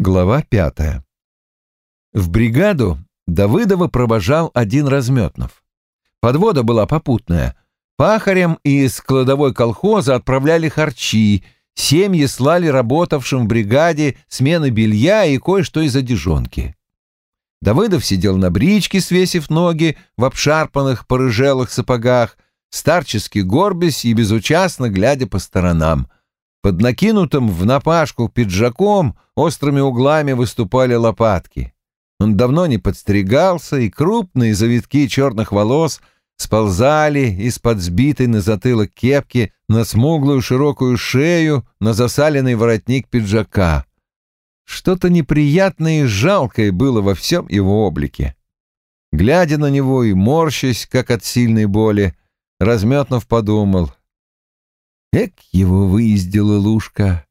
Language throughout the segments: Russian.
Глава пятая. В бригаду Давыдова провожал один разметнов. Подвода была попутная. Пахарям из кладовой колхоза отправляли харчи, семьи слали работавшим в бригаде смены белья и кое-что из одежонки. Давыдов сидел на бричке, свесив ноги в обшарпанных порыжелых сапогах, старчески горбясь и безучастно глядя по сторонам — под накинутым в напашку пиджаком острыми углами выступали лопатки. Он давно не подстригался, и крупные завитки черных волос сползали из-под сбитой на затылок кепки на смуглую широкую шею, на засаленный воротник пиджака. Что-то неприятное и жалкое было во всем его облике. Глядя на него и морщась, как от сильной боли, Разметнов подумал, Эк его выездила Лушка.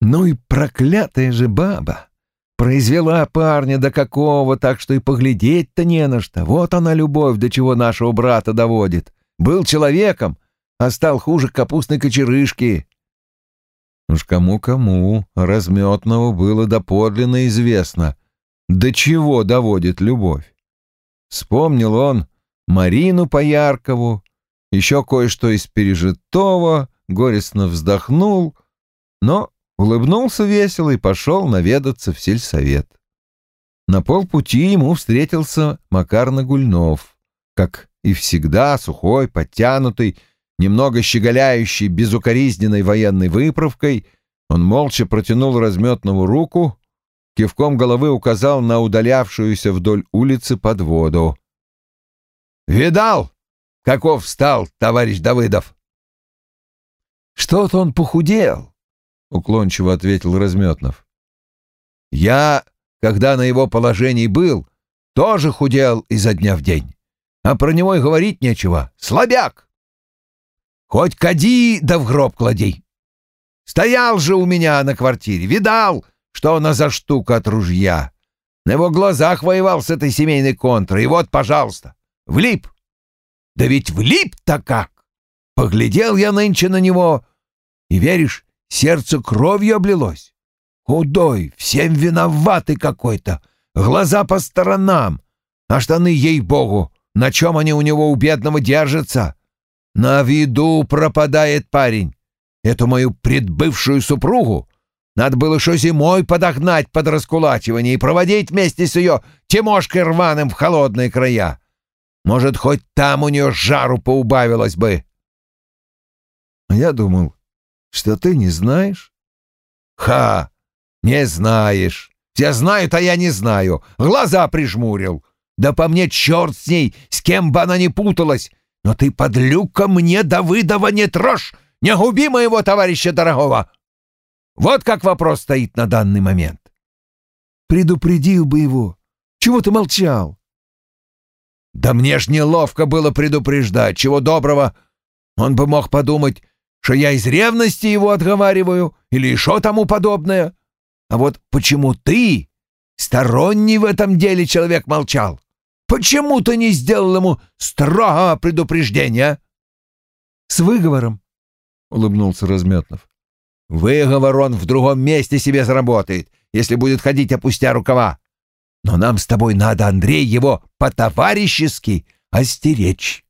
Ну и проклятая же баба. Произвела парня до какого, так что и поглядеть-то не на что. Вот она любовь, до чего нашего брата доводит. Был человеком, а стал хуже капустной кочерышки. Уж кому-кому, разметного было доподлинно известно, до чего доводит любовь. Вспомнил он Марину Пояркову, еще кое-что из пережитого — горестно вздохнул, но улыбнулся весело и пошел наведаться в сельсовет. На полпути ему встретился Макар Нагульнов, как и всегда сухой, подтянутый, немного щеголяющий безукоризненной военной выправкой, он молча протянул разметную руку, кивком головы указал на удалявшуюся вдоль улицы под воду. «Видал, каков стал товарищ Давыдов?» Что-то он похудел, — уклончиво ответил Разметнов. Я, когда на его положении был, тоже худел изо дня в день. А про него и говорить нечего. Слабяк! Хоть кади да в гроб клади. Стоял же у меня на квартире, видал, что она за штука от ружья. На его глазах воевал с этой семейной контрой, и вот, пожалуйста, влип. Да ведь влип-то как! Поглядел я нынче на него, и, веришь, сердце кровью облилось. Худой, всем виноватый какой-то, глаза по сторонам, а штаны, ей-богу, на чем они у него у бедного держатся? На виду пропадает парень. Эту мою предбывшую супругу надо было что зимой подогнать под раскулачивание и проводить вместе с ее Тимошкой рваным в холодные края. Может, хоть там у нее жару поубавилось бы. Я думал, что ты не знаешь. Ха! Не знаешь. Все знают, а я не знаю. Глаза прижмурил. Да по мне черт с ней, с кем бы она ни путалась. Но ты, подлюка, мне Давыдова не трожь, не губи моего товарища дорогого. Вот как вопрос стоит на данный момент. Предупредил бы его. Чего ты молчал? Да мне ж неловко было предупреждать. Чего доброго. Он бы мог подумать, что я из ревности его отговариваю или еще тому подобное. А вот почему ты, сторонний в этом деле человек, молчал? Почему ты не сделал ему строгого предупреждения?» «С выговором», — улыбнулся Разметнов. «Выговор он в другом месте себе заработает, если будет ходить опустя рукава. Но нам с тобой надо, Андрей, его по-товарищески остеречь.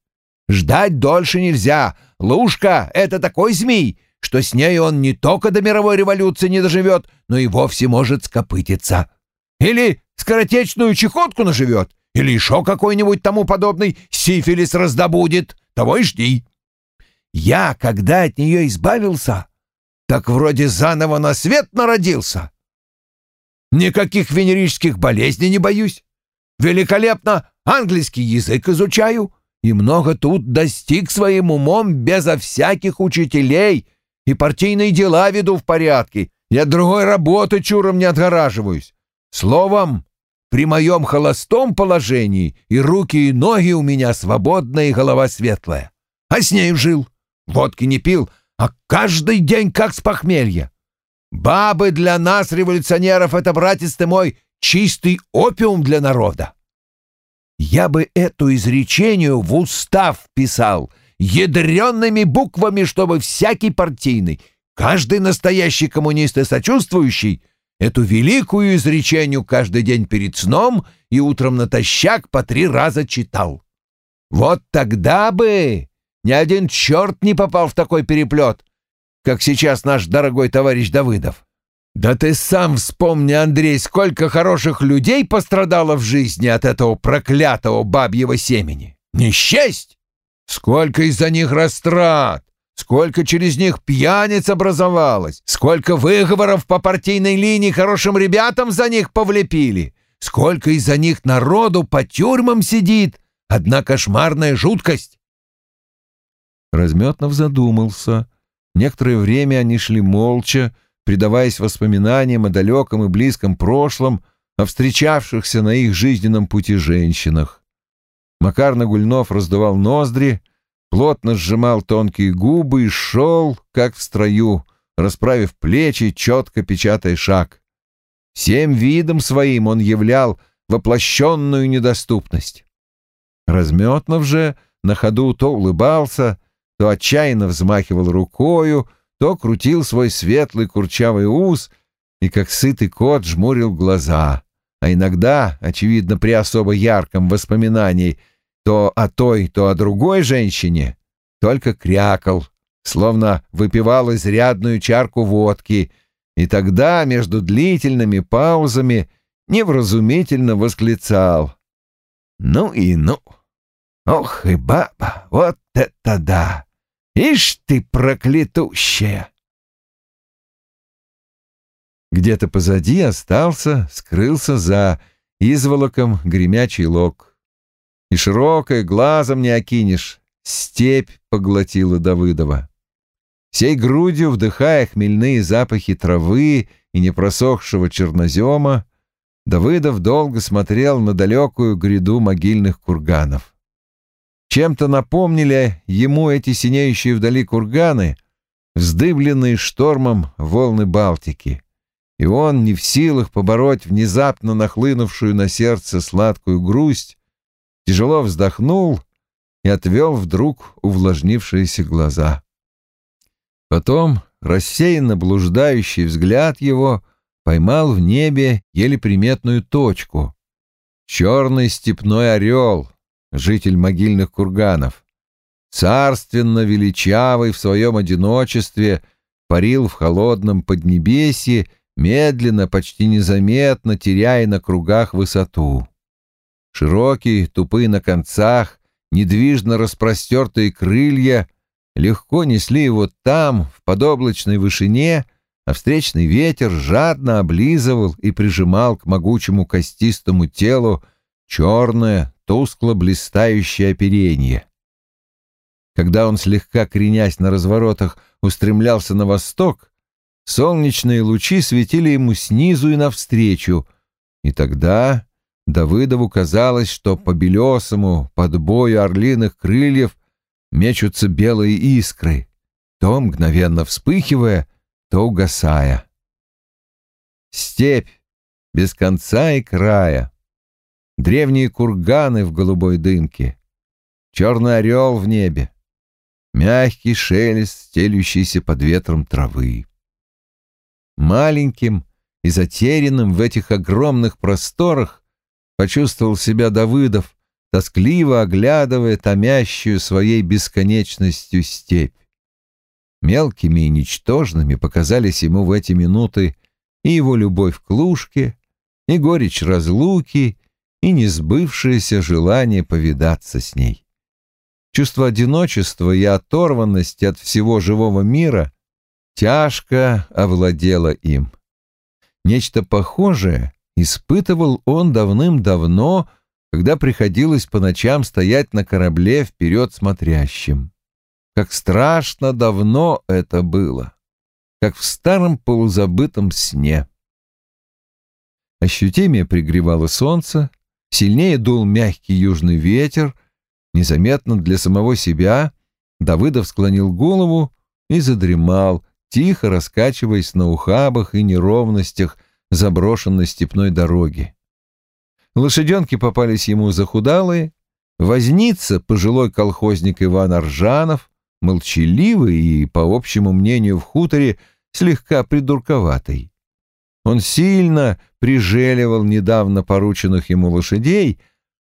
Ждать дольше нельзя, Лушка — это такой змей, что с ней он не только до мировой революции не доживет, но и вовсе может скопытиться. Или скоротечную чехотку наживет, или еще какой-нибудь тому подобный сифилис раздобудет. Того и жди. Я, когда от нее избавился, так вроде заново на свет народился. Никаких венерических болезней не боюсь. Великолепно английский язык изучаю — и много тут достиг своим умом безо всяких учителей, и партийные дела веду в порядке, и от другой работы чуром не отгораживаюсь. Словом, при моем холостом положении и руки, и ноги у меня свободная, и голова светлая. А с нею жил, водки не пил, а каждый день как с похмелья. Бабы для нас, революционеров, это, братец ты мой, чистый опиум для народа. Я бы эту изречению в устав писал, ядреными буквами, чтобы всякий партийный, каждый настоящий коммунист и сочувствующий эту великую изречению каждый день перед сном и утром натощак по три раза читал. Вот тогда бы ни один черт не попал в такой переплет, как сейчас наш дорогой товарищ Давыдов. Да ты сам вспомни, Андрей, сколько хороших людей пострадало в жизни от этого проклятого бабьего семени. Не! Сколько из-за них растрат, сколько через них пьяниц образовалось, сколько выговоров по партийной линии хорошим ребятам за них повлепили, сколько из-за них народу по тюрьмам сидит. Одна кошмарная жуткость. Разметнов задумался. Некоторое время они шли молча, предаваясь воспоминаниям о далеком и близком прошлом, о встречавшихся на их жизненном пути женщинах. Макар Нагульнов раздувал ноздри, плотно сжимал тонкие губы и шел, как в строю, расправив плечи, четко печатая шаг. Всем видом своим он являл воплощенную недоступность. Разметнов же на ходу то улыбался, то отчаянно взмахивал рукою, то крутил свой светлый курчавый ус и, как сытый кот, жмурил глаза, а иногда, очевидно, при особо ярком воспоминании, то о той, то о другой женщине, только крякал, словно выпивал изрядную чарку водки, и тогда между длительными паузами невразумительно восклицал. «Ну и ну! Ох и баба, вот это да! Ишь ты, проклятущая!» Где-то позади остался, скрылся за изволоком гремячий лог. И широкое глазом не окинешь, степь поглотила Давыдова. Всей грудью вдыхая хмельные запахи травы и непросохшего чернозема, Давыдов долго смотрел на далекую гряду могильных курганов. Чем-то напомнили ему эти синеющие вдали курганы, вздыбленные штормом волны Балтики. И он, не в силах побороть внезапно нахлынувшую на сердце сладкую грусть, тяжело вздохнул и отвел вдруг увлажнившиеся глаза. Потом рассеянно блуждающий взгляд его поймал в небе еле приметную точку. Черный степной орел, житель могильных курганов. Царственно величавый в своем одиночестве, парил в холодном поднебесье, медленно, почти незаметно, теряя на кругах высоту. Широкие, тупые на концах, недвижно распростертые крылья легко несли его там, в подоблачной вышине, а встречный ветер жадно облизывал и прижимал к могучему костистому телу черное, тускло блистающее оперение. Когда он, слегка кренясь на разворотах, устремлялся на восток, солнечные лучи светили ему снизу и навстречу, и тогда Давыдову казалось, что по белесому, под бою орлиных крыльев мечутся белые искры, то мгновенно вспыхивая, то угасая. Степь без конца и края, древние курганы в голубой дымке, черный орел в небе, мягкий шелест, стелющийся под ветром травы. Маленьким и затерянным в этих огромных просторах почувствовал себя Давыдов, тоскливо оглядывая томящую своей бесконечностью степь. Мелкими и ничтожными показались ему в эти минуты и его любовь к Лужке, и горечь разлуки, и несбывшееся желание повидаться с ней. Чувство одиночества и оторванности от всего живого мира тяжко овладело им. Нечто похожее испытывал он давным-давно, когда приходилось по ночам стоять на корабле вперед смотрящим. Как страшно давно это было, как в старом полузабытом сне. Ощутимее пригревало солнце, Сильнее дул мягкий южный ветер. Незаметно для самого себя Давыдов склонил голову и задремал, тихо раскачиваясь на ухабах и неровностях заброшенной степной дороги. Лошаденки попались ему захудалые, возница, пожилой колхозник Иван Аржанов, молчаливый и, по общему мнению в хуторе, слегка придурковатый. Он сильно прижеливал недавно порученных ему лошадей,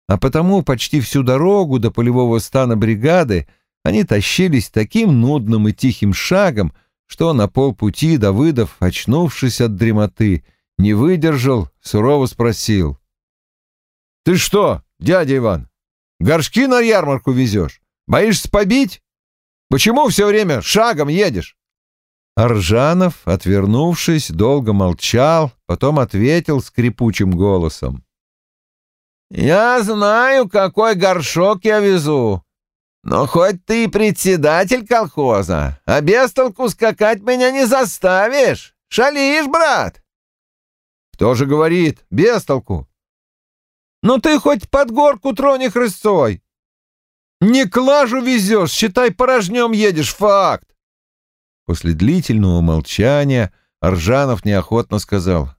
а потому почти всю дорогу до полевого стана бригады они тащились таким нудным и тихим шагом, что на полпути Давыдов, очнувшись от дремоты, не выдержал, сурово спросил. «Ты что, дядя Иван, горшки на ярмарку везешь? Боишься побить? Почему все время шагом едешь?» Аржанов, отвернувшись, долго молчал, потом ответил скрипучим голосом. «Я знаю, какой горшок я везу. Но хоть ты председатель колхоза, а без толку скакать меня не заставишь. Шалишь, брат!» «Кто же говорит, без толку?» «Ну ты хоть под горку трони хрысцой!» «Не клажу везешь, считай, порожнем едешь, факт!» После длительного молчания Аржанов неохотно сказал.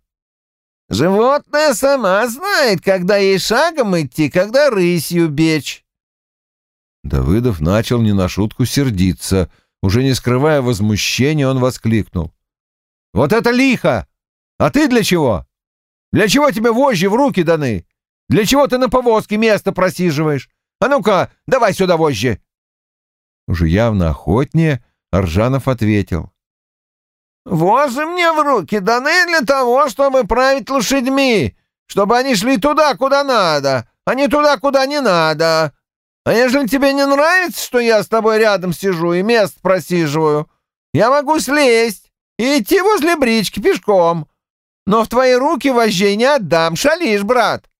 «Животное сама знает, когда ей шагом идти, когда рысью бечь». Давыдов начал не на шутку сердиться. Уже не скрывая возмущения, он воскликнул. «Вот это лихо! А ты для чего? Для чего тебе вожжи в руки даны? Для чего ты на повозке место просиживаешь? А ну-ка, давай сюда вожжи!» Уже явно охотнее Аржанов ответил. «Возы мне в руки даны для того, чтобы править лошадьми, чтобы они шли туда, куда надо, а не туда, куда не надо. А если тебе не нравится, что я с тобой рядом сижу и место просиживаю, я могу слезть и идти возле брички пешком. Но в твои руки вожжей не отдам, шалишь, брат».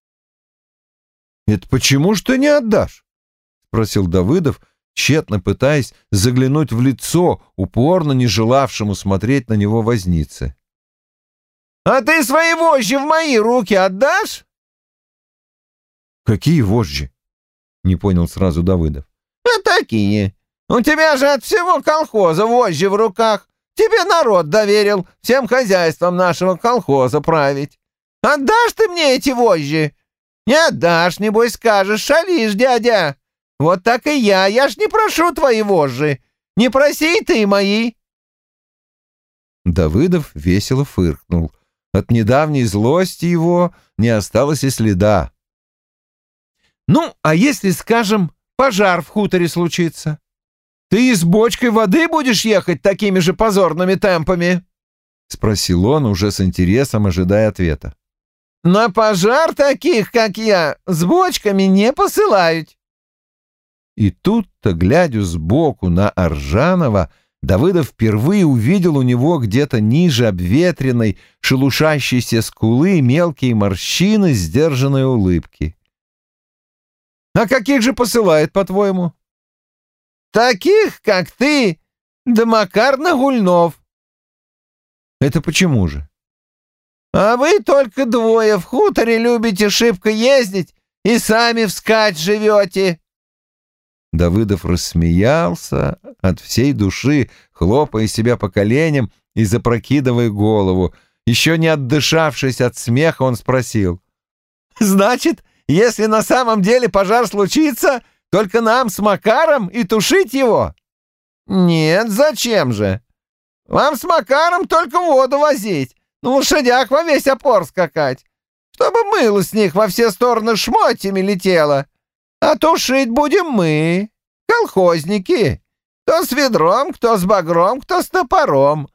«Это почему ж ты не отдашь?» — спросил Давыдов, — тщетно пытаясь заглянуть в лицо, упорно не желавшему смотреть на него возницы. «А ты свои вожжи в мои руки отдашь?» «Какие вожжи?» — не понял сразу Давыдов. «А такие. У тебя же от всего колхоза вожжи в руках. Тебе народ доверил всем хозяйством нашего колхоза править. Отдашь ты мне эти вожжи? Не отдашь, небось скажешь, шалишь, дядя. Вот так и я, я ж не прошу твои вожжи. Не проси ты мои. Давыдов весело фыркнул. От недавней злости его не осталось и следа. «Ну, а если, скажем, пожар в хуторе случится? Ты с бочкой воды будешь ехать такими же позорными темпами?» — спросил он, уже с интересом ожидая ответа. «На пожар таких, как я, с бочками не посылают. И тут-то, глядя сбоку на Аржанова, Давыдов впервые увидел у него где-то ниже обветренной, шелушащейся скулы мелкие морщины сдержанной улыбки. «А каких же посылает, по-твоему?» «Таких, как ты, да Макар Нагульнов». «Это почему же?» «А вы только двое в хуторе любите шибко ездить и сами вскать живете». Давыдов рассмеялся от всей души, хлопая себя по коленям и запрокидывая голову. Еще не отдышавшись от смеха, он спросил. «Значит, если на самом деле пожар случится, только нам с Макаром и тушить его?» «Нет, зачем же? Вам с Макаром только воду возить, на лошадях во весь опор скакать, чтобы мыло с них во все стороны шмотьями летело. А тушить будем мы, колхозники. Кто с ведром, кто с багром, кто с топором.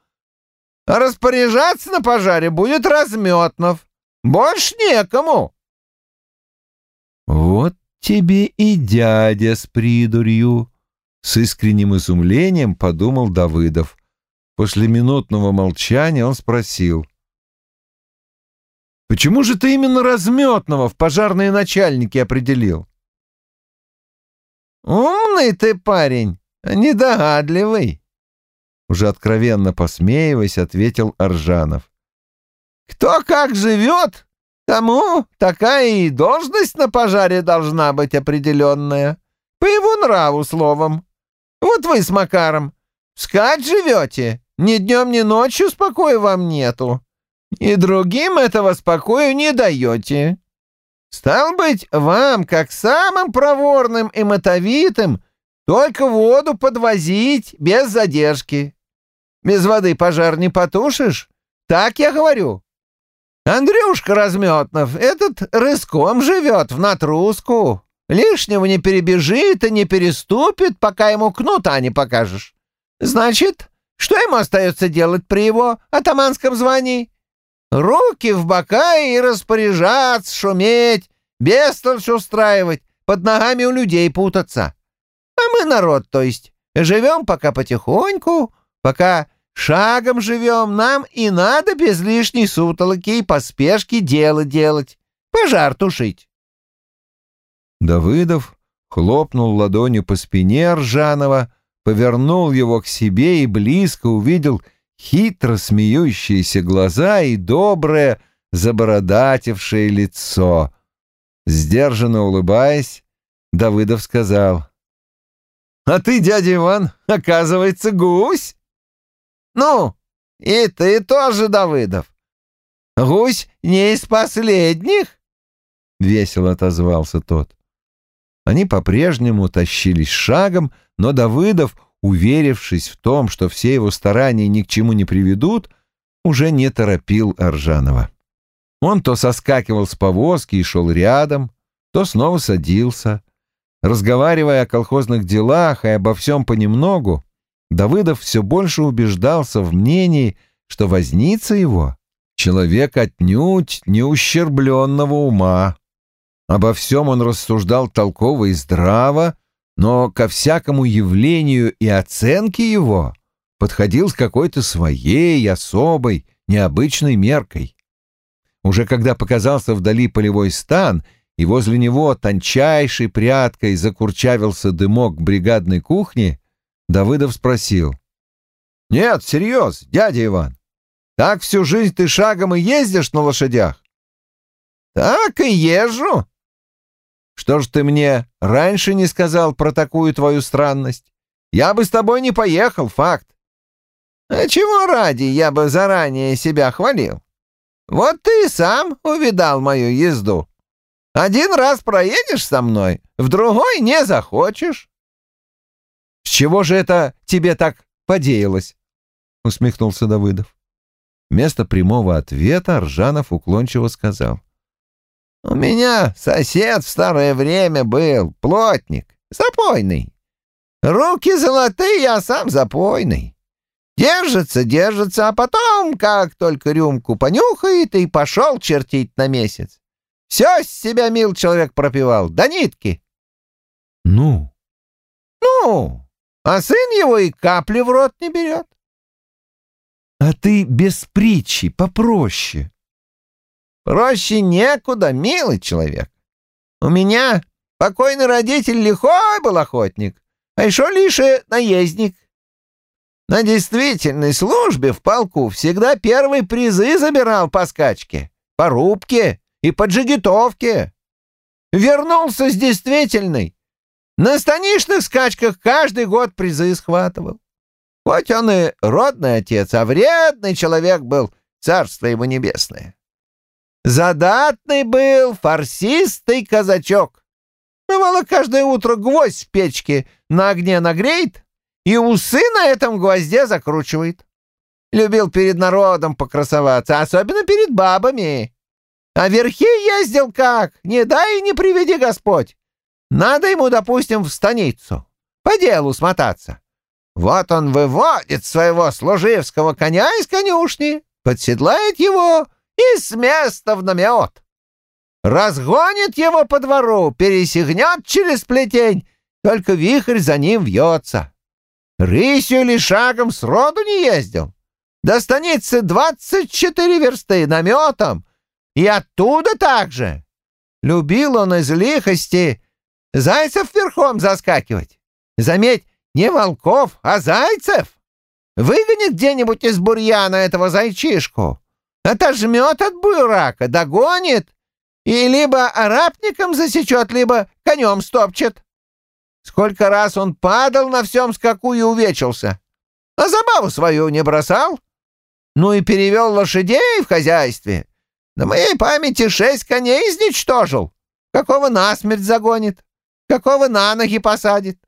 А распоряжаться на пожаре будет Разметнов. Больше некому. Вот тебе и дядя с придурью, с искренним изумлением подумал Давыдов. После минутного молчания он спросил. «Почему же ты именно Разметного в пожарные начальники определил?» «Умный ты парень, недогадливый!» Уже откровенно посмеиваясь, ответил Аржанов. «Кто как живет, тому такая и должность на пожаре должна быть определенная. По его нраву, словом. Вот вы с Макаром скать живете, ни днем, ни ночью спокоя вам нету. И другим этого спокоя не даете. Стал быть, вам, как самым проворным и мотовитым, только воду подвозить без задержки. Без воды пожар не потушишь? Так я говорю. Андрюшка Разметнов, этот рыском живет в натруску. Лишнего не перебежит и не переступит, пока ему кнута не покажешь. Значит, что ему остается делать при его атаманском звании? Руки в бока и распоряжаться, шуметь, бестолочь устраивать, под ногами у людей путаться. А мы народ, то есть, живем пока потихоньку, пока шагом живем, нам и надо без лишней сутолоки и поспешки дело делать, пожар тушить. Давыдов хлопнул ладонью по спине Ржанова, повернул его к себе и близко увидел хитро смеющиеся глаза и доброе, забородатившее лицо. Сдержанно улыбаясь, Давыдов сказал, «А ты, дядя Иван, оказывается, гусь?» «Ну, и ты тоже, Давыдов. Гусь не из последних?» — весело отозвался тот. Они по-прежнему тащились шагом, но Давыдов, уверившись в том, что все его старания ни к чему не приведут, уже не торопил Аржанова. Он то соскакивал с повозки и шел рядом, то снова садился. Разговаривая о колхозных делах и обо всем понемногу, Давыдов все больше убеждался в мнении, что возница его — человек отнюдь не ущербленного ума. Обо всем он рассуждал толково и здраво, но ко всякому явлению и оценке его подходил с какой-то своей особой, необычной меркой. Уже когда показался вдали полевой стан, и возле него тончайшей прядкой закурчавился дымок бригадной кухни, Давыдов спросил. «Нет, серьез, дядя Иван, так всю жизнь ты шагом и ездишь на лошадях?» «Так и езжу», что ж ты мне раньше не сказал про такую твою странность? Я бы с тобой не поехал, факт. А чего ради я бы заранее себя хвалил? Вот ты сам увидал мою езду. Один раз проедешь со мной, в другой не захочешь. С чего же это тебе так подеялось? Усмехнулся Давыдов. Вместо прямого ответа Ржанов уклончиво сказал. У меня сосед в старое время был, плотник, запойный. Руки золотые, а сам запойный. Держится, держится, а потом, как только рюмку понюхает, и пошел чертить на месяц. Все с себя, мил человек, пропивал, до нитки. Ну? Ну, а сын его и капли в рот не берет. А ты без притчи, попроще. Проще некуда, милый человек. У меня покойный родитель лихой был охотник, а еще лишь наездник. На действительной службе в полку всегда первые призы забирал по скачке, по рубке и по джигитовке. Вернулся с действительной. На станичных скачках каждый год призы схватывал. Хоть он и родный отец, а вредный человек был, царство ему небесное. Задатный был фарсистый казачок. Бывало, каждое утро гвоздь в печке на огне нагреет и усы на этом гвозде закручивает. Любил перед народом покрасоваться, особенно перед бабами. А верхи ездил как, не дай и не приведи Господь. Надо ему, допустим, в станицу, по делу смотаться. Вот он выводит своего служивского коня из конюшни, подседлает его и с места в намет. Разгонит его по двору, пересягнет через плетень, только вихрь за ним вьется. Рысью или шагом сроду не ездил. До станицы двадцать четыре версты наметом, и оттуда также. Любил он из лихости зайцев верхом заскакивать. Заметь, не волков, а зайцев. Выгонит где-нибудь из бурьяна этого зайчишку, отожмет от буйрака, догонит и либо арапником засечет, либо конем стопчет. Сколько раз он падал на всем скаку и увечился, а забаву свою не бросал. Ну и перевел лошадей в хозяйстве. На моей памяти шесть коней изничтожил. Какого насмерть загонит, какого на ноги посадит.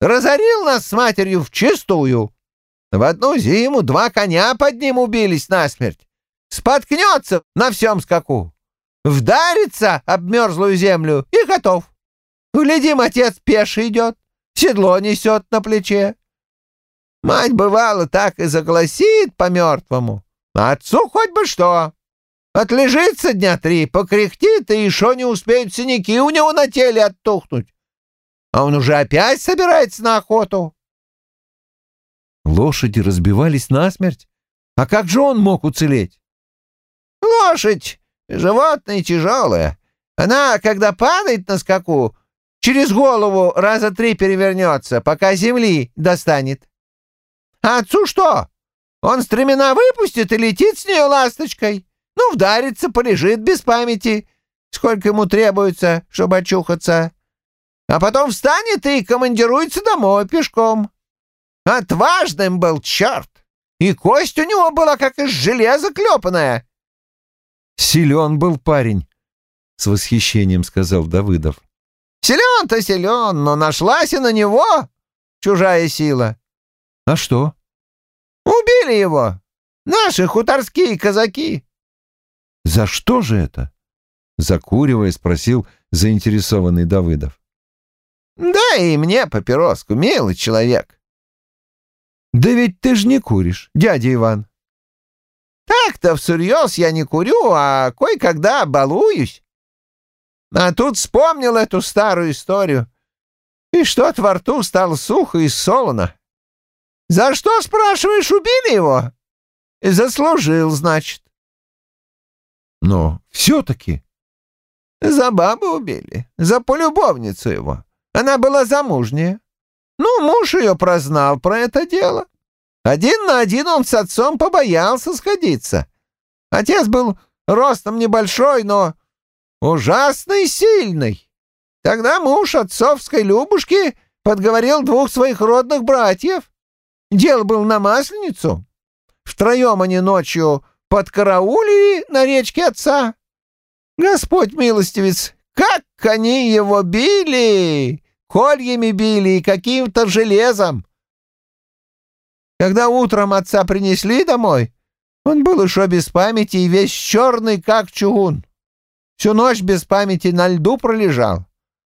Разорил нас с матерью в чистую. В одну зиму два коня под ним убились насмерть. Споткнется на всем скаку, вдарится об мерзлую землю и готов. Глядим, отец пеший идет, седло несет на плече. Мать, бывало, так и загласит по-мертвому. А отцу хоть бы что. Отлежится дня три, покряхтит, и еще не успеют синяки у него на теле оттухнуть. А он уже опять собирается на охоту. Лошади разбивались насмерть. А как же он мог уцелеть? Лошадь — животное тяжелое. Она, когда падает на скаку, через голову раза три перевернется, пока земли достанет. А отцу что? Он стремена выпустит и летит с нее ласточкой. Ну, вдарится, полежит без памяти, сколько ему требуется, чтобы очухаться. А потом встанет и командируется домой пешком. Отважным был черт, и кость у него была как из железа клепанная. Силен был парень, — с восхищением сказал Давыдов. Силен-то силен, но нашлась и на него чужая сила. А что? Убили его. Наши хуторские казаки. За что же это? Закуривая, спросил заинтересованный Давыдов. Дай и мне папироску, милый человек. Да ведь ты ж не куришь, дядя Иван. Так-то всерьез я не курю, а кое-когда балуюсь. А тут вспомнил эту старую историю. И что-то во рту стало сухо и солоно. За что, спрашиваешь, убили его? Заслужил, значит. Но все-таки... За бабу убили, за полюбовницу его. Она была замужняя. Ну, муж ее прознал про это дело. Один на один он с отцом побоялся сходиться. Отец был ростом небольшой, но ужасный сильный. Тогда муж отцовской Любушки подговорил двух своих родных братьев. Дело был на Масленицу. Втроем они ночью подкараулили на речке отца. Господь милостивец, как они его били! Кольями били и каким-то железом. Когда утром отца принесли домой, он был еще без памяти и весь черный, как чугун. Всю ночь без памяти на льду пролежал.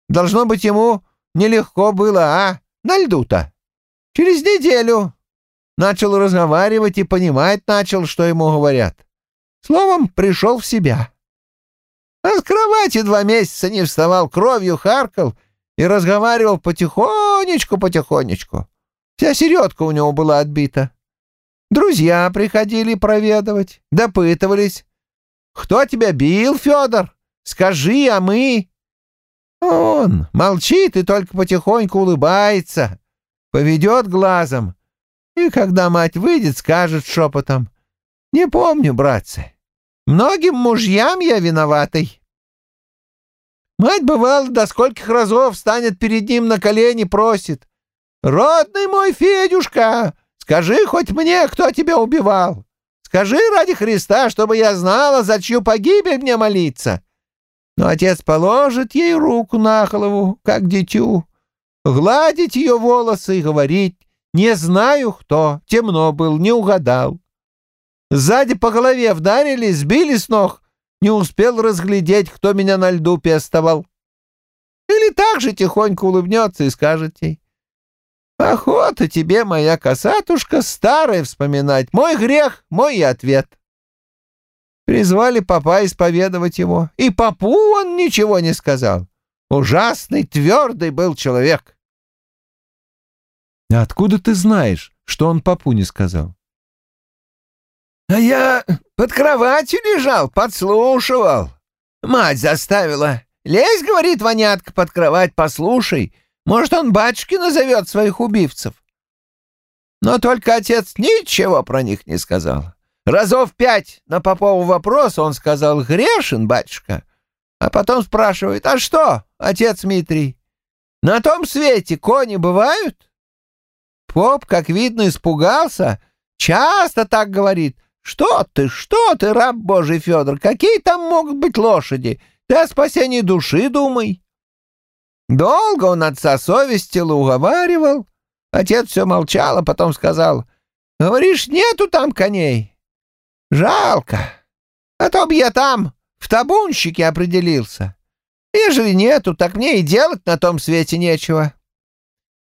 Должно быть, ему нелегко было, а? На льду-то. Через неделю начал разговаривать и понимать начал, что ему говорят. Словом, пришел в себя. А с кровати два месяца не вставал, кровью харкал и разговаривал потихонечку-потихонечку. Вся середка у него была отбита. Друзья приходили проведывать, допытывались. «Кто тебя бил, Федор? Скажи, а мы...» Он молчит и только потихоньку улыбается, поведет глазом. И когда мать выйдет, скажет шепотом. «Не помню, братцы. Многим мужьям я виноватый». Мать, бывало, до скольких разов станет перед ним на колени, просит. «Родный мой Федюшка, скажи хоть мне, кто тебя убивал. Скажи ради Христа, чтобы я знала, за чью погибель мне молиться». Но отец положит ей руку на голову, как дитю, гладить ее волосы и говорить «Не знаю кто, темно был, не угадал». Сзади по голове вдарили, сбили с ног, не успел разглядеть, кто меня на льду пестовал. Или так же тихонько улыбнется и скажет ей «Охота тебе, моя косатушка, старая вспоминать, мой грех, мой ответ». Призвали папа исповедовать его, и папу он ничего не сказал. Ужасный, твердый был человек. А откуда ты знаешь, что он папу не сказал? А я под кроватью лежал, подслушивал. Мать заставила. Лезь, говорит вонятка, под кровать, послушай. Может, он батюшки назовет своих убивцев. Но только отец ничего про них не сказал. Разов пять на Попову вопрос он сказал «Грешен, батюшка». А потом спрашивает «А что, отец Дмитрий, на том свете кони бывают?» Поп, как видно, испугался, часто так говорит «Что ты, что ты, раб Божий Федор, какие там могут быть лошади? Ты о спасении души думай». Долго он отца совестил и уговаривал. Отец все молчал, а потом сказал «Говоришь, нету там коней?» Жалко. А то б я там в табунщике определился. Ежели нету, так мне и делать на том свете нечего.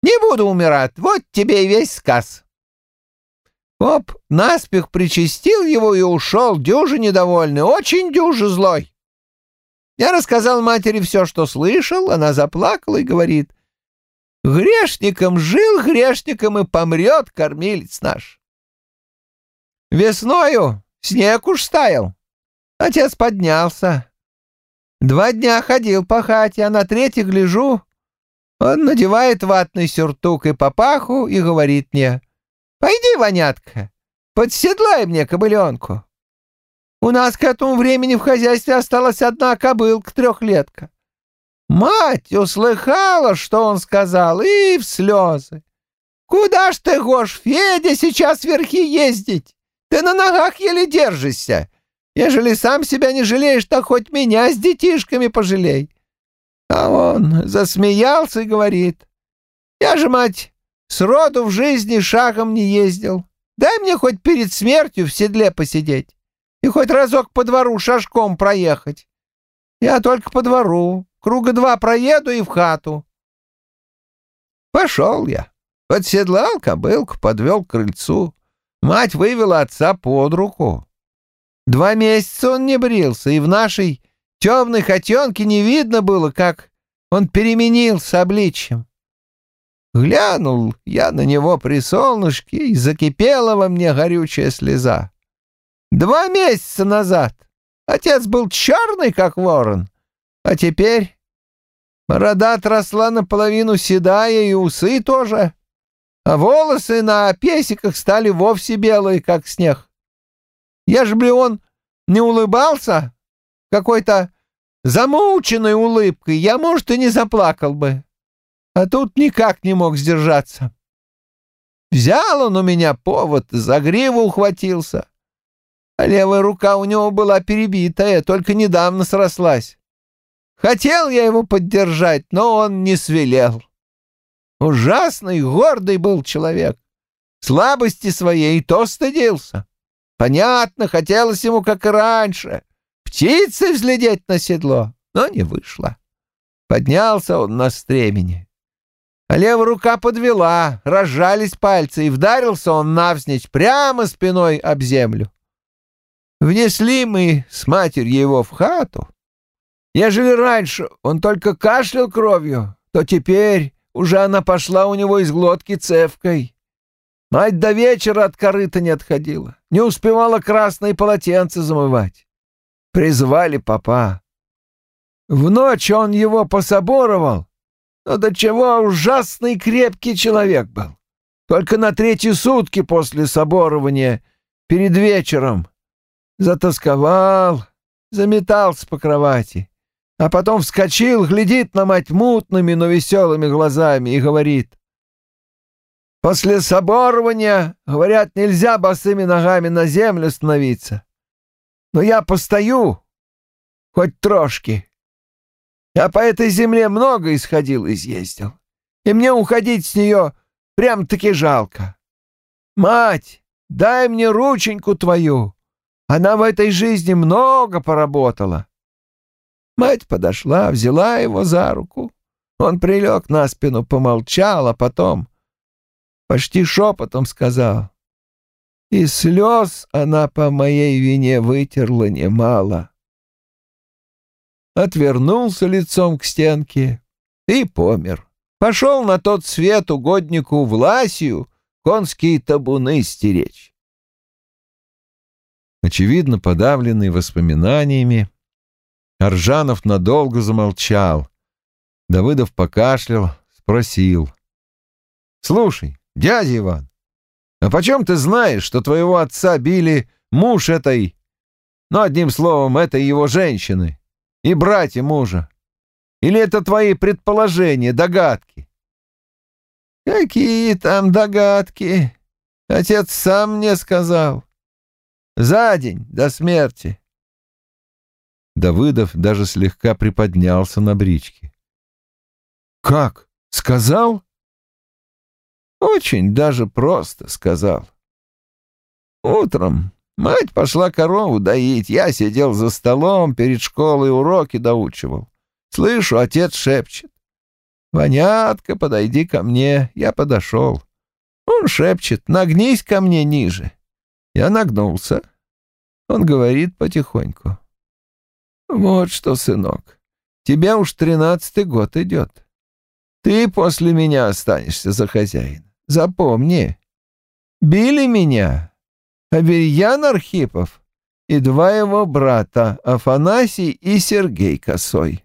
Не буду умирать, вот тебе и весь сказ. Поп наспех причастил его и ушел, дюже недовольный, очень дюже злой. Я рассказал матери все, что слышал, она заплакала и говорит, «Грешником жил, грешником и помрет кормилец наш». Весною снег уж стаял. Отец поднялся. Два дня ходил по хате, а на третий гляжу. Он надевает ватный сюртук и папаху и говорит мне, «Пойди, вонятка, подседлай мне кобыленку». У нас к этому времени в хозяйстве осталась одна кобылка-трехлетка. Мать услыхала, что он сказал, и в слезы. «Куда ж ты, Гош, Федя, сейчас верхи ездить? Ты на ногах еле держишься. Ежели сам себя не жалеешь, то хоть меня с детишками пожалей». А он засмеялся и говорит, «Я же, мать, сроду в жизни шагом не ездил. Дай мне хоть перед смертью в седле посидеть и хоть разок по двору шашком проехать. Я только по двору, круга два проеду и в хату». Пошел я, подседлал кобылку, подвел к крыльцу. Мать вывела отца под руку. Два месяца он не брился, и в нашей темной хотенке не видно было, как он переменился обличьем. Глянул я на него при солнышке, и закипела во мне горючая слеза. Два месяца назад отец был черный, как ворон, а теперь борода отросла наполовину седая, и усы тоже, а волосы на песиках стали вовсе белые, как снег. Ежели он не улыбался какой-то замученной улыбкой, я, может, и не заплакал бы. А тут никак не мог сдержаться. Взял он у меня повод, за гриву ухватился. А левая рука у него была перебитая, только недавно срослась. Хотел я его поддержать, но он не свелел. Ужасный, гордый был человек. Слабости своей то стыдился. Понятно, хотелось ему, как и раньше, птицы взглядеть на седло, но не вышло. Поднялся он на стремени. А левая рука подвела, разжались пальцы, и вдарился он навзничь прямо спиной об землю. Внесли мы с матерью его в хату. Ежели раньше он только кашлял кровью, то теперь уже она пошла у него из глотки цевкой. Мать до вечера от корыта не отходила, не успевала красные полотенца замывать. Призвали папа. В ночь он его пособоровал, но до чего ужасный крепкий человек был. Только на третьи сутки после соборования, перед вечером, затасковал, заметался по кровати, а потом вскочил, глядит на мать мутными, но веселыми глазами и говорит, После соборования, говорят, нельзя босыми ногами на землю становиться. Но я постою, хоть трошки. Я по этой земле много исходил и изъездил, и мне уходить с нее прям-таки жалко. Мать, дай мне рученьку твою. Она в этой жизни много поработала. Мать подошла, взяла его за руку. Он прилег на спину, помолчал, а потом почти шепотом сказал. И слез она по моей вине вытерла немало. Отвернулся лицом к стенке и помер. Пошел на тот свет угоднику Власию конские табуны стеречь. Очевидно, подавленный воспоминаниями, Аржанов надолго замолчал. Давыдов покашлял, спросил. — Слушай, Дядя Иван, а почем ты знаешь, что твоего отца били муж этой, ну, одним словом, этой его женщины и братья мужа? Или это твои предположения, догадки? Какие там догадки? Отец сам мне сказал. За день до смерти. Давыдов даже слегка приподнялся на бричке. «Как? Сказал?» Очень даже просто сказал. Утром Мать пошла корову доить, я сидел за столом, перед школой уроки доучивал. Слышу, отец шепчет. «Вонятка, подойди ко мне». Я подошел. Он шепчет, нагнись ко мне ниже. Я нагнулся. Он говорит потихоньку. «Вот что, сынок, тебе уж тринадцатый год идет. Ты после меня останешься за хозяина. Запомни, били меня Аверьян Архипов и два его брата, Афанасий и Сергей Косой.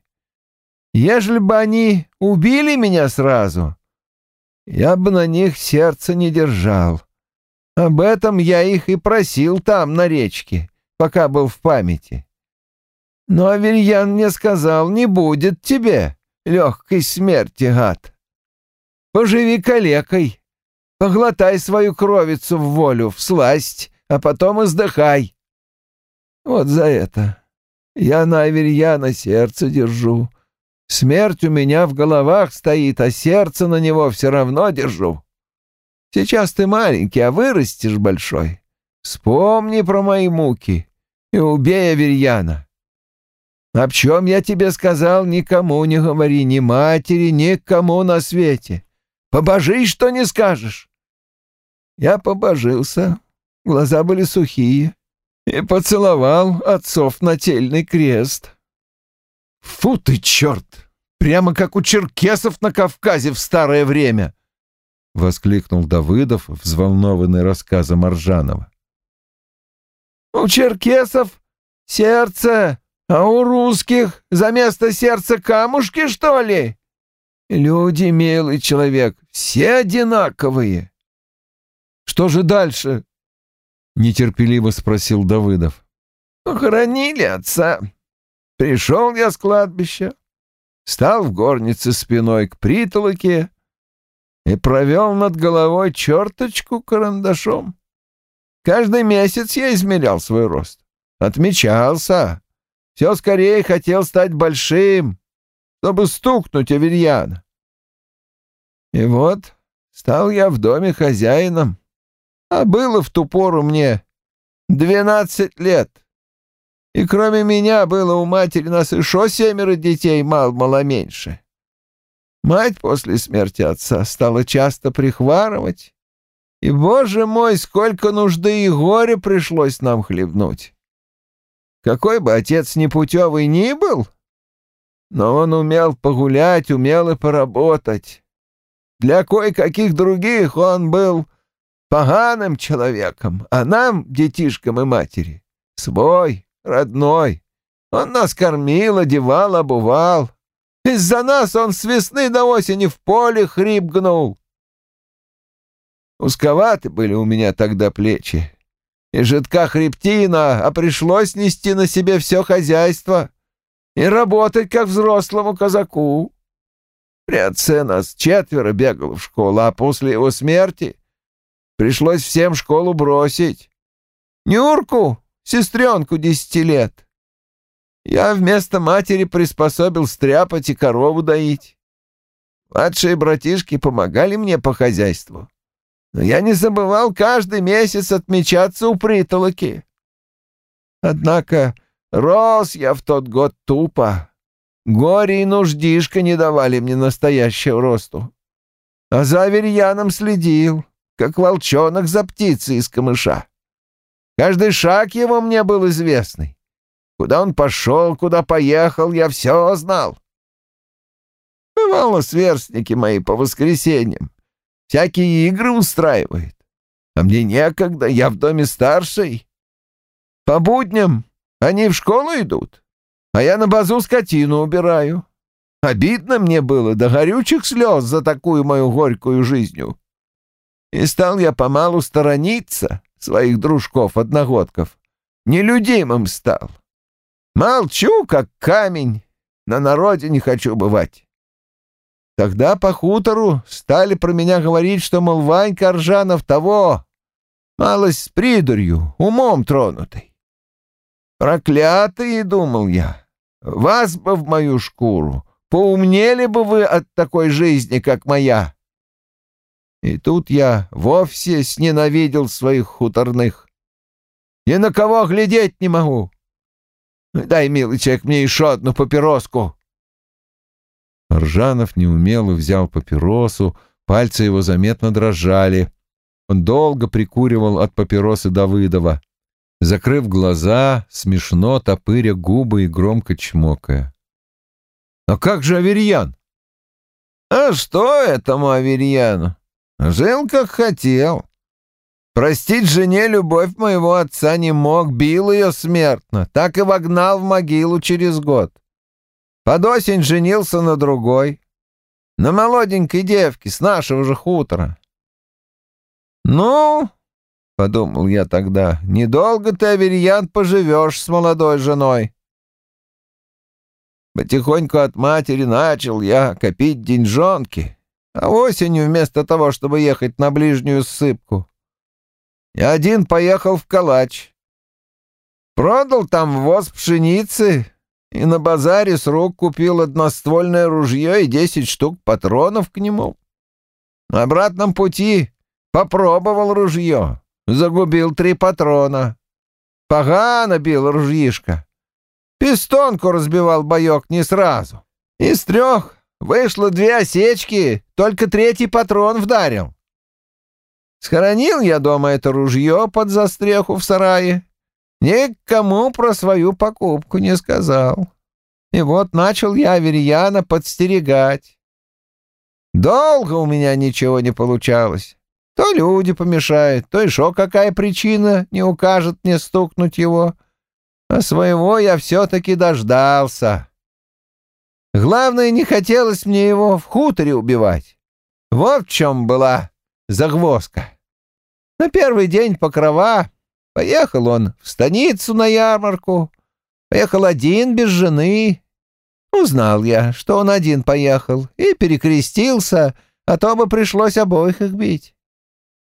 Ежели бы они убили меня сразу, я бы на них сердце не держал. Об этом я их и просил там, на речке, пока был в памяти. Но Аверьян мне сказал, не будет тебе легкой смерти, гад. Поживи калекой, поглотай свою кровицу в волю, в сласть, а потом издыхай. Вот за это я на Аверьяна сердце держу. Смерть у меня в головах стоит, а сердце на него все равно держу. Сейчас ты маленький, а вырастешь большой. Вспомни про мои муки и убей Аверьяна. Об чем я тебе сказал, никому не говори, ни матери, ни кому на свете. Побожись, что не скажешь. Я побожился, глаза были сухие, и поцеловал отцов нательный крест. Фу ты, черт! Прямо как у черкесов на Кавказе в старое время! — воскликнул Давыдов, взволнованный рассказом Аржанова. «У черкесов сердце, а у русских за место сердца камушки, что ли? Люди, милый человек, все одинаковые. Что же дальше? Нетерпеливо спросил Давыдов. Похоронили отца. Пришел я с кладбища, стал в горнице спиной к притолоке и провел над головой черточку карандашом. Каждый месяц я измерял свой рост. Отмечался, все скорее хотел стать большим, чтобы стукнуть Аверьяна. И вот стал я в доме хозяином, а было в ту пору мне двенадцать лет. И кроме меня было у матери нас еще семеро детей, мало-мало меньше. Мать после смерти отца стала часто прихварывать, и, боже мой, сколько нужды и горя пришлось нам хлебнуть. Какой бы отец непутевый ни был, но он умел погулять, умел и поработать. Для кое-каких других он был поганым человеком, а нам, детишкам и матери, свой, родной. Он нас кормил, одевал, обувал. Из-за нас он с весны до осени в поле хрип гнул. Узковаты были у меня тогда плечи, и жидка хребтина, а пришлось нести на себе все хозяйство и работать, как взрослому казаку. При отце нас четверо бегало в школу, а после его смерти пришлось всем школу бросить. Нюрку, сестренку десяти лет, я вместо матери приспособил стряпать и корову доить. Младшие братишки помогали мне по хозяйству. Но я не забывал каждый месяц отмечаться у притолоки. Однако рос я в тот год тупо. Горе и нуждишка не давали мне настоящего росту. А за Аверьяном следил, как волчонок за птицей из камыша. Каждый шаг его мне был известный. Куда он пошел, куда поехал, я все знал. Бывало, сверстники мои по воскресеньям всякие игры устраивает. А мне некогда, я в доме старший. По будням они в школу идут, а я на базу скотину убираю. Обидно мне было до горючих слез за такую мою горькую жизнью. И стал я помалу сторониться своих дружков-одногодков. Нелюдимым стал. Молчу, как камень, на народе не хочу бывать. Тогда по хутору стали про меня говорить, что, мол, Ванька Аржанов того, малость с придурью, умом тронутый. Проклятые, думал я, вас бы в мою шкуру, поумнели бы вы от такой жизни, как моя. И тут я вовсе сненавидел своих хуторных. Ни на кого глядеть не могу. Дай, милый человек, мне еще одну папироску. Ржанов неумело взял папиросу, пальцы его заметно дрожали. Он долго прикуривал от папиросы Давыдова, закрыв глаза, смешно топыря губы и громко чмокая. «А как же Аверьян?» «А что этому Аверьяну? Жил, как хотел. Простить жене любовь моего отца не мог, бил ее смертно, так и вогнал в могилу через год. Под осень женился на другой, на молоденькой девке с нашего же хутора. «Ну, — подумал я тогда, — недолго ты, Аверьян, поживешь с молодой женой». Потихоньку от матери начал я копить деньжонки, а осенью вместо того, чтобы ехать на ближнюю ссыпку, я один поехал в Калач. Продал там воз пшеницы и на базаре с рук купил одноствольное ружье и десять штук патронов к нему. На обратном пути попробовал ружье, загубил три патрона. Погано бил ружьишко. Пистонку разбивал боек не сразу. Из трех вышло две осечки, только третий патрон вдарил. Схоронил я дома это ружье под застреху в сарае. Никому про свою покупку не сказал. И вот начал я Аверьяна подстерегать. Долго у меня ничего не получалось. То люди помешают, то еще какая причина не укажет мне стукнуть его. А своего я все-таки дождался. Главное, не хотелось мне его в хуторе убивать. Вот в чем была загвоздка. На первый день покрова поехал он в станицу на ярмарку, поехал один без жены. Узнал я, что он один поехал, и перекрестился, а то бы пришлось обоих их бить.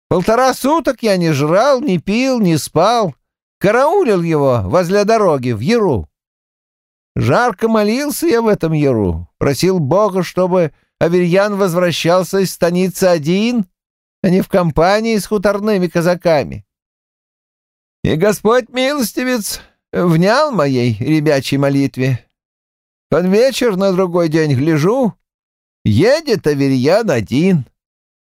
Полтора суток я не жрал, не пил, не спал, караулил его возле дороги в Яру. Жарко молился я в этом Яру, просил Бога, чтобы Аверьян возвращался из станицы один а не в компании с хуторными казаками. И Господь милостивец внял моей ребячей молитве. Под вечер на другой день гляжу, едет Аверьян один.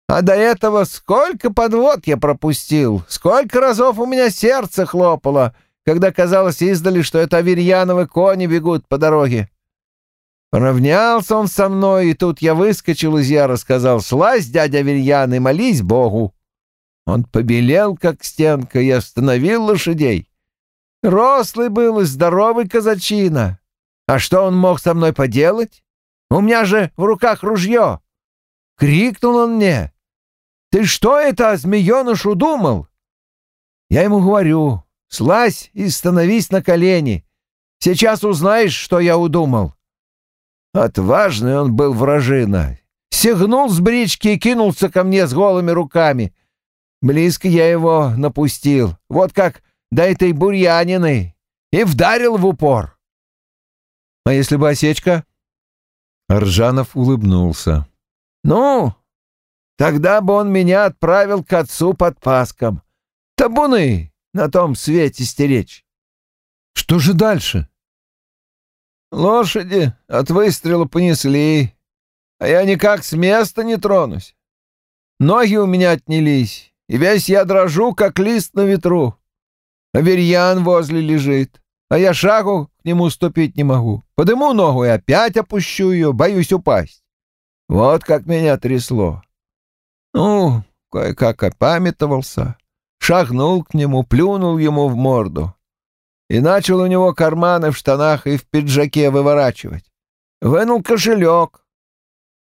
А до этого сколько подвод я пропустил, сколько разов у меня сердце хлопало, когда казалось издали, что это Аверьяновы кони бегут по дороге. Равнялся он со мной, и тут я выскочил из яра, сказал, «Слазь, дядя Вильян, и молись Богу». Он побелел, как стенка, и остановил лошадей. Рослый был и здоровый казачина. А что он мог со мной поделать? У меня же в руках ружье. Крикнул он мне. «Ты что это, змееныш, удумал?» Я ему говорю, «Слазь и становись на колени. Сейчас узнаешь, что я удумал». Отважный он был вражина. Сигнул с брички и кинулся ко мне с голыми руками. Близко я его напустил, вот как до этой бурьянины, и вдарил в упор. А если бы осечка? Аржанов улыбнулся. Ну, тогда бы он меня отправил к отцу под паском. Табуны на том свете стеречь. Что же дальше? Лошади от выстрела понесли, а я никак с места не тронусь. Ноги у меня отнялись, и весь я дрожу, как лист на ветру. Аверьян возле лежит, а я шагу к нему ступить не могу. Подыму ногу и опять опущу ее, боюсь упасть. Вот как меня трясло. Ну, кое-как опамятовался, шагнул к нему, плюнул ему в морду и начал у него карманы в штанах и в пиджаке выворачивать. Вынул кошелек.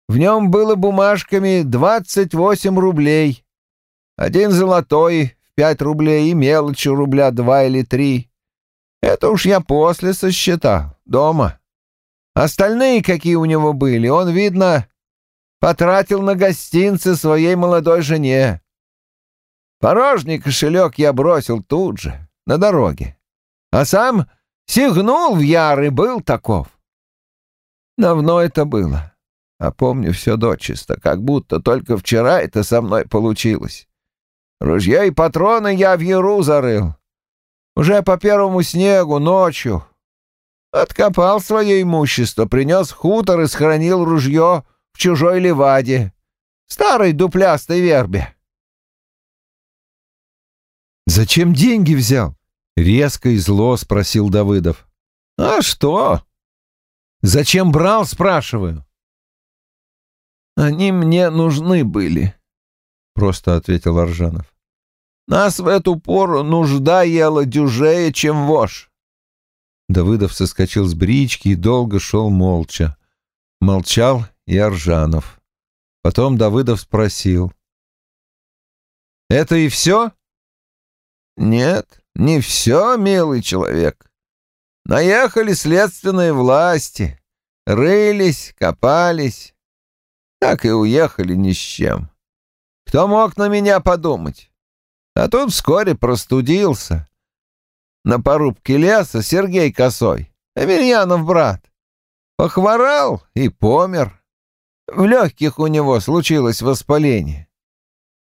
В нем было бумажками двадцать восемь рублей. Один золотой в пять рублей и мелочи рубля два или три. Это уж я после сосчитал, дома. Остальные, какие у него были, он, видно, потратил на гостинцы своей молодой жене. Порожний кошелек я бросил тут же, на дороге а сам сигнул в яры был таков. Давно это было, а помню все дочисто, как будто только вчера это со мной получилось. Ружья и патроны я в яру зарыл. уже по первому снегу, ночью. Откопал свое имущество, принес хутор и схоронил ружье в чужой леваде, старой дуплястой вербе. «Зачем деньги взял?» — резко и зло спросил Давыдов. «А что?» «Зачем брал, спрашиваю?» «Они мне нужны были», — просто ответил Аржанов. «Нас в эту пору нужда ела дюжее, чем вошь. Давыдов соскочил с брички и долго шел молча. Молчал и Аржанов. Потом Давыдов спросил. «Это и все?» «Нет, не все, милый человек. Наехали следственные власти, рылись, копались, так и уехали ни с чем. Кто мог на меня подумать? А тут вскоре простудился на порубке леса Сергей Косой, Емельянов брат. Похворал и помер. В легких у него случилось воспаление.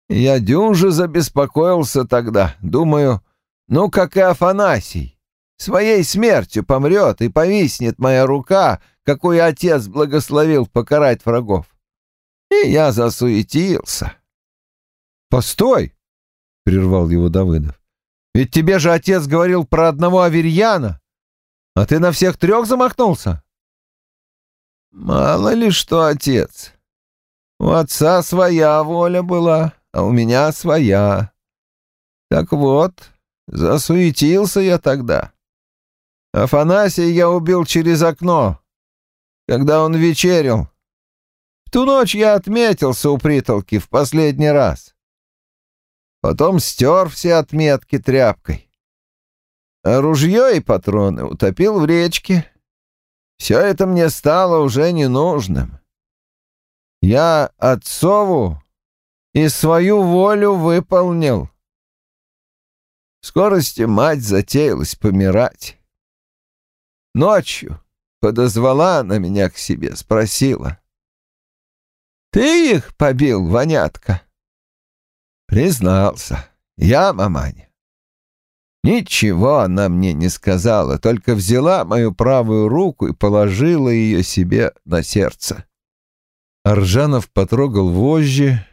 Я дюже забеспокоился тогда. Думаю, ну, как и Афанасий. Своей смертью помрет и повиснет моя рука, какую отец благословил покарать врагов. И я засуетился. «Постой!» — прервал его Давыдов. Ведь тебе же отец говорил про одного аверьяна, а ты на всех трех замахнулся. Мало ли что, отец. У отца своя воля была, а у меня своя. Так вот, засуетился я тогда. Афанасия я убил через окно, когда он вечерил. В ту ночь я отметился у притолки в последний раз. Потом стер все отметки тряпкой. А ружье и патроны утопил в речке. Все это мне стало уже ненужным. Я отцову и свою волю выполнил. Скорости мать затеялась помирать. Ночью подозвала она меня к себе, спросила. «Ты их побил, вонятка?» Признался. Я маманя. Ничего она мне не сказала, только взяла мою правую руку и положила ее себе на сердце. Аржанов потрогал вожжи,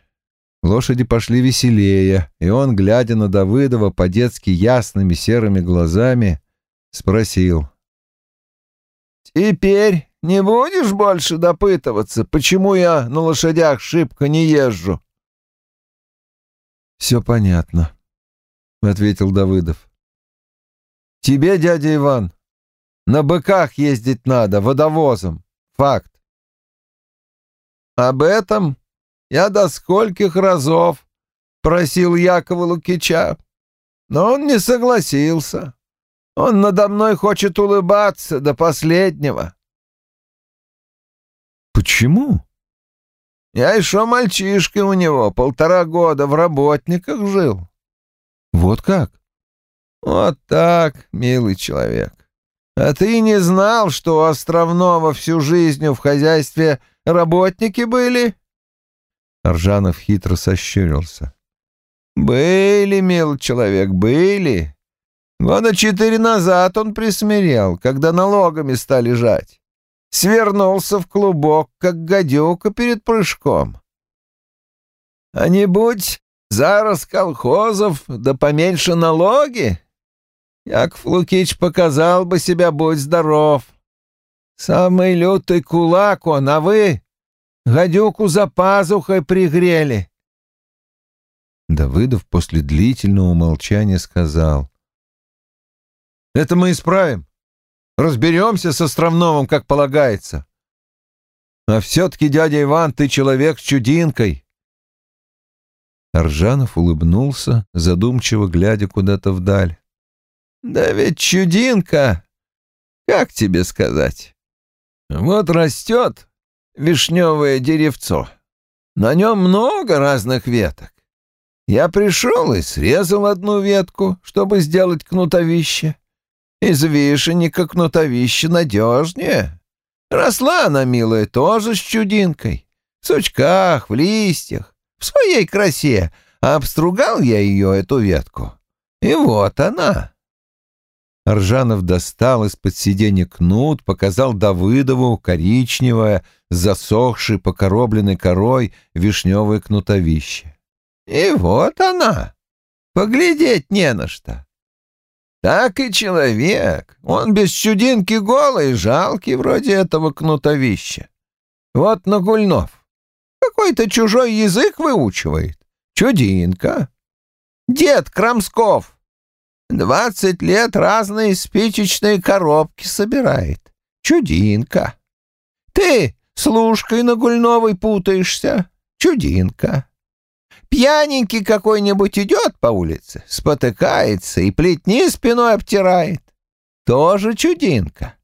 лошади пошли веселее, и он, глядя на Давыдова по-детски ясными серыми глазами, спросил. «Теперь не будешь больше допытываться, почему я на лошадях шибко не езжу?» «Все понятно», — ответил Давыдов. «Тебе, дядя Иван, на быках ездить надо, водовозом. Факт». «Об этом я до скольких разов просил Якова Лукича, но он не согласился. Он надо мной хочет улыбаться до последнего». «Почему?» Я еще мальчишкой у него полтора года в работниках жил. Вот как? Вот так, милый человек. А ты не знал, что у Островного всю жизнь в хозяйстве работники были? Аржанов хитро сощурился. Были, милый человек, были. Года четыре назад он присмирел, когда налогами стали жать свернулся в клубок, как гадюка перед прыжком. А не будь зараз колхозов, да поменьше налоги, Яков Лукич показал бы себя, будь здоров. Самый лютый кулак он, а вы гадюку за пазухой пригрели. Давыдов после длительного молчания сказал. «Это мы исправим. Разберемся с Островновым, как полагается. А все-таки, дядя Иван, ты человек с чудинкой. Аржанов улыбнулся, задумчиво глядя куда-то вдаль. «Да ведь чудинка! Как тебе сказать? Вот растет вишневое деревцо. На нем много разных веток. Я пришел и срезал одну ветку, чтобы сделать кнутовище. Из вишенника кнутовище надежнее. Росла она, милая, тоже с чудинкой. В сучках, в листьях, в своей красе. А обстругал я ее, эту ветку. И вот она. Аржанов достал из-под сиденья кнут, показал Давыдову коричневое, засохшее, покоробленной корой вишневое кнутовище. И вот она. Поглядеть не на что. Так и человек. Он без чудинки голый, жалкий вроде этого кнутовища. Вот Нагульнов. Какой-то чужой язык выучивает. Чудинка. Дед Крамсков. Двадцать лет разные спичечные коробки собирает. Чудинка. Ты с Лужкой Нагульновой путаешься. Чудинка. Пьяненький какой-нибудь идет по улице, спотыкается и плетни спиной обтирает. Тоже чудинка.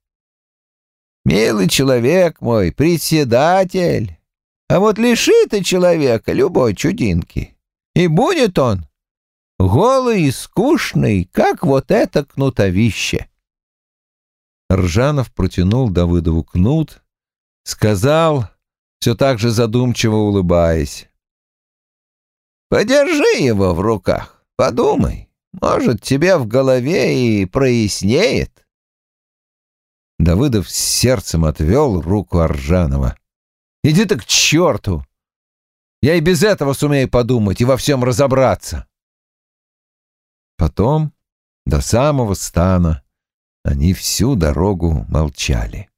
Милый человек мой, председатель. А вот лиши ты человека любой чудинки, и будет он голый и скучный, как вот это кнутовище. Ржанов протянул Давыдову кнут, сказал, все так же задумчиво улыбаясь. Подержи его в руках, подумай. Может, тебе в голове и прояснеет. Давыдов с сердцем отвел руку Аржанова. «Иди ты к черту! Я и без этого сумею подумать и во всем разобраться!» Потом, до самого стана, они всю дорогу молчали.